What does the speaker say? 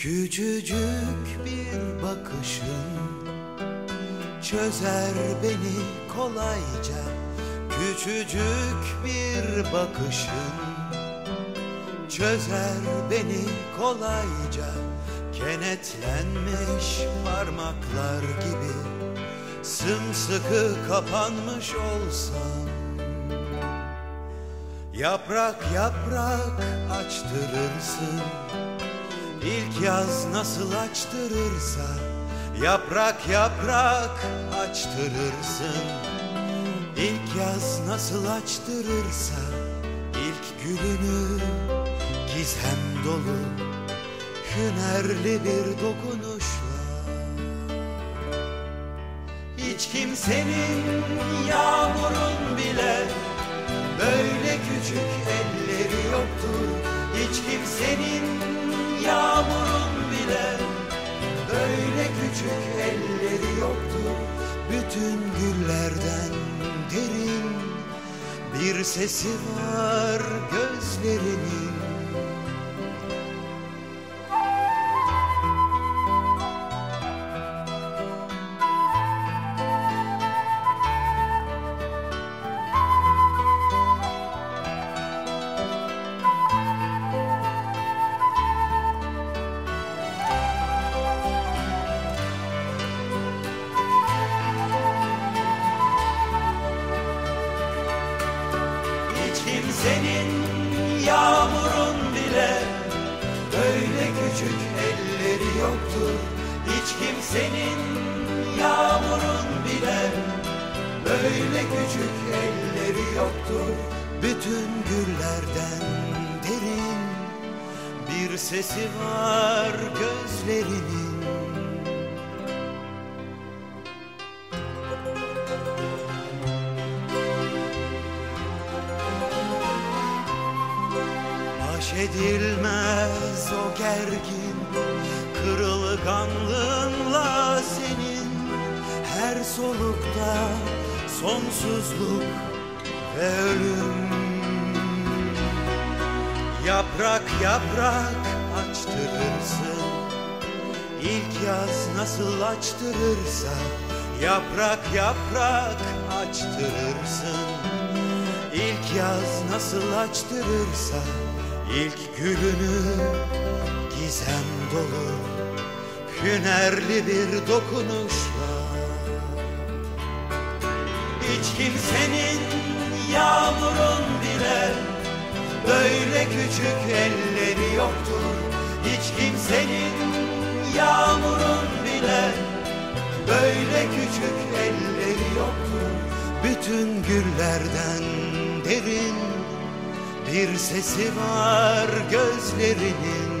Küçücük bir bakışın çözer beni kolayca. Küçücük bir bakışın çözer beni kolayca. Kenetlenmiş parmaklar gibi sımsıkı kapanmış olsam Yaprak yaprak açtırırsın İlk yaz nasıl açtırırsa Yaprak yaprak açtırırsın. İlk yaz nasıl açtırırsa ilk gülünü gizem dolu Hünerli bir dokunuşla. Hiç kimsenin yağmurun bile Böyle küçük elleri Bir sesi var gözlerinin Kimsenin yağmurun bile Böyle küçük elleri yoktur. Hiç kimsenin yağmurun bile Böyle küçük elleri yoktur. Bütün güllerden derin Bir sesi var gözlerinin Baş o gergin Kırılganlığınla senin Her solukta sonsuzluk ve ölüm. Yaprak yaprak açtırırsın İlk yaz nasıl açtırırsa Yaprak yaprak açtırırsın. İlk yaz nasıl açtırırsa ilk gülünü gizem dolu hünerli bir dokunuşla. Hiç kimsenin yağmurun bile böyle küçük elleri yoktur. Hiç kimsenin yağmurun bile böyle küçük elleri yoktur. Bütün güllerden derin bir sesi var gözlerinin